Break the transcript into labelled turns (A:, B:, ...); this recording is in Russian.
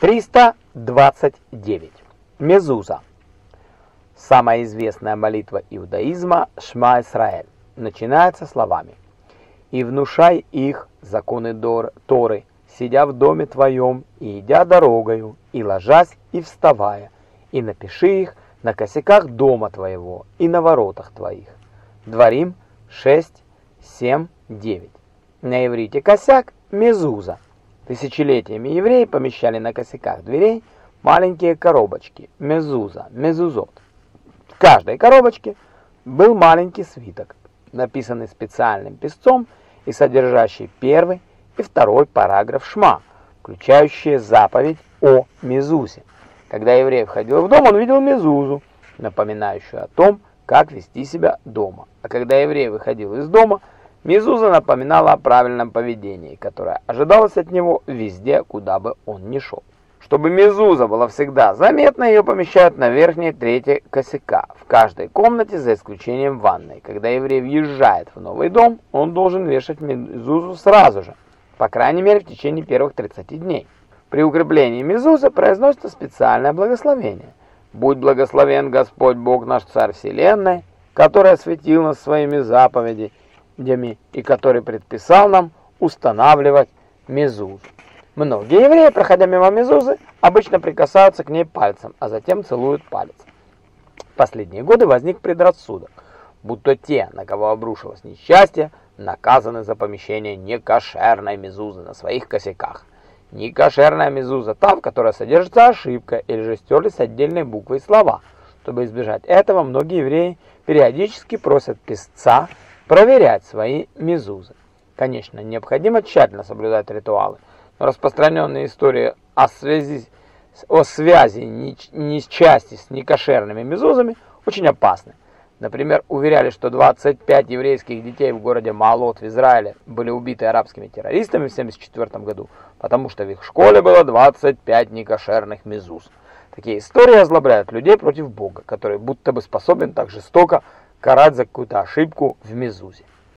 A: 329. Мезуза. Самая известная молитва иудаизма «Шма Исраэль» начинается словами «И внушай их законы Дор, Торы, сидя в доме твоем, и идя дорогою, и ложась, и вставая, и напиши их на косяках дома твоего и на воротах твоих». Дворим 6, 7, 9. На иврите косяк – мезуза – Тысячелетиями евреи помещали на косяках дверей маленькие коробочки, мезуза, мезузот. В каждой коробочке был маленький свиток, написанный специальным писцом и содержащий первый и второй параграф Шма, включающие заповедь о мезузе. Когда еврей входил в дом, он видел мезузу, напоминающую о том, как вести себя дома. А когда еврей выходил из дома – Мизуза напоминала о правильном поведении, которое ожидалось от него везде, куда бы он ни шел. Чтобы Мизуза была всегда заметна, ее помещают на верхней трети косяка, в каждой комнате за исключением ванной. Когда еврей въезжает в новый дом, он должен вешать Мизузу сразу же, по крайней мере в течение первых 30 дней. При укреплении Мизузы произносится специальное благословение. «Будь благословен Господь Бог наш Царь Вселенной, который осветил нас своими заповедями, заповедями и который предписал нам устанавливать мезузу. Многие евреи, проходя мимо мезузы, обычно прикасаются к ней пальцем, а затем целуют палец. В последние годы возник предрассудок, будто те, на кого обрушилось несчастье, наказаны за помещение некошерной мезузы на своих косяках. Некошерная мезуза та, в которой содержится ошибка или же стерлись отдельные буквы и слова. Чтобы избежать этого, многие евреи периодически просят писца проверять свои мезузы. Конечно, необходимо тщательно соблюдать ритуалы, но распространенные истории о связи, о связи несчастья с некошерными мезузами очень опасны. Например, уверяли, что 25 еврейских детей в городе Маалот в Израиле были убиты арабскими террористами в 1974 году, потому что в их школе было 25 некошерных мезуз. Такие истории озлобляют людей против Бога, который будто бы способен так жестоко карать какую-то ошибку в Мезузе.